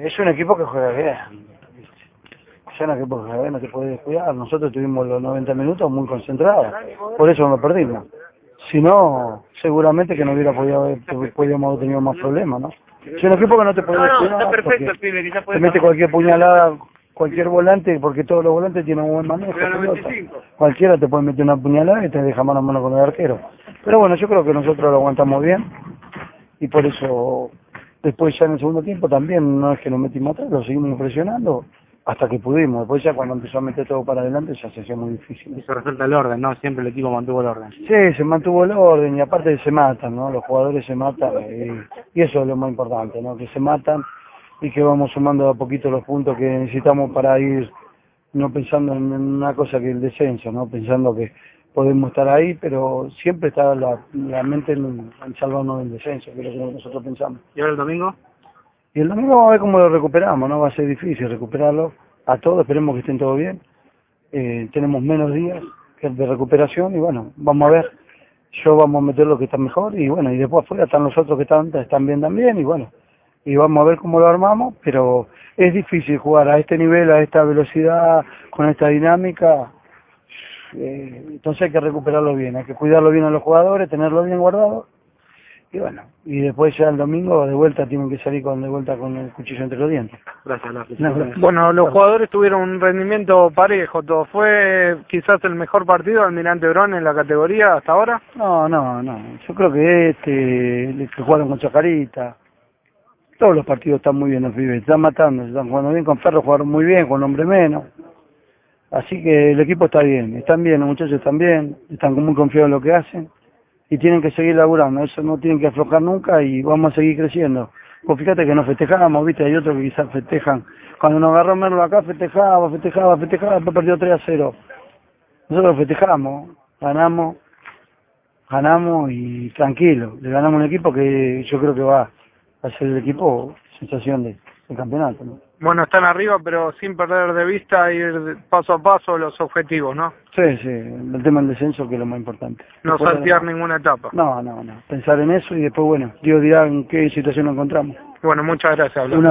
Eh, es un equipo que juega bien. Es un equipo que juega bien, no te puedes descuidar. Nosotros tuvimos los 90 minutos muy concentrados, por eso no perdimos. Si no, seguramente que no hubiera podido haber, podíamos haber tenido más problemas, ¿no? Es un equipo que no te puede No, no, descuidar. está perfecto porque el pibe, quizás puede Te mete cualquier puñalada, cualquier volante, porque todos los volantes tienen un buen manejo. Pero pelota. 95. Cualquiera te puede meter una puñalada y te deja mano a mano con el arquero. Pero bueno, yo creo que nosotros lo aguantamos bien y por eso después ya en el segundo tiempo también no es que nos metimos atrás, lo seguimos presionando hasta que pudimos. Después ya cuando empezó a meter todo para adelante ya se hacía muy difícil. Y se resalta el orden, ¿no? Siempre el equipo mantuvo el orden. Sí, se mantuvo el orden y aparte se matan, ¿no? Los jugadores se matan y, y eso es lo más importante, ¿no? Que se matan y que vamos sumando a poquito los puntos que necesitamos para ir no pensando en una cosa que el descenso, ¿no? Pensando que podemos estar ahí, pero siempre está la, la mente en, en salvarnos del descenso, que es lo que nosotros pensamos. ¿Y ahora el domingo? Y el domingo vamos a ver cómo lo recuperamos, ¿no? Va a ser difícil recuperarlo a todos, esperemos que estén todos bien. Eh, tenemos menos días que de recuperación y bueno, vamos a ver. Yo vamos a meter lo que está mejor y bueno, y después afuera están los otros que están, están bien también y bueno, y vamos a ver cómo lo armamos, pero es difícil jugar a este nivel, a esta velocidad, con esta dinámica. Eh, entonces hay que recuperarlo bien, hay que cuidarlo bien a los jugadores, tenerlo bien guardado y bueno, y después ya el domingo de vuelta tienen que salir con de vuelta con el cuchillo entre los dientes. Gracias, Lafi. No, gracias. Bueno, los jugadores tuvieron un rendimiento parejo, todo. ¿Fue quizás el mejor partido de Almirante Brón en la categoría hasta ahora? No, no, no. Yo creo que este, el que jugaron con Chacarita, todos los partidos están muy bien los pibes, están matando, se están jugando bien con Ferro, jugaron muy bien, con hombre menos. Así que el equipo está bien, están bien, los muchachos están bien, están muy confiados en lo que hacen y tienen que seguir laburando, eso no tienen que aflojar nunca y vamos a seguir creciendo. Pues fíjate que nos festejamos, viste, hay otros que quizás festejan. Cuando nos agarró Merlo acá festejaba, festejaba, festejaba, después perdió 3 a 0. Nosotros festejamos, ganamos, ganamos y tranquilo, le ganamos un equipo que yo creo que va a ser el equipo sensación de, del campeonato. ¿no? Bueno, están arriba, pero sin perder de vista ir paso a paso los objetivos, ¿no? Sí, sí, el tema del descenso que es lo más importante. No Después- saltear ninguna etapa. No, no, no, pensar en eso y después, bueno, Dios dirá en qué situación nos encontramos. Bueno, muchas gracias. Blas. Un abrazo.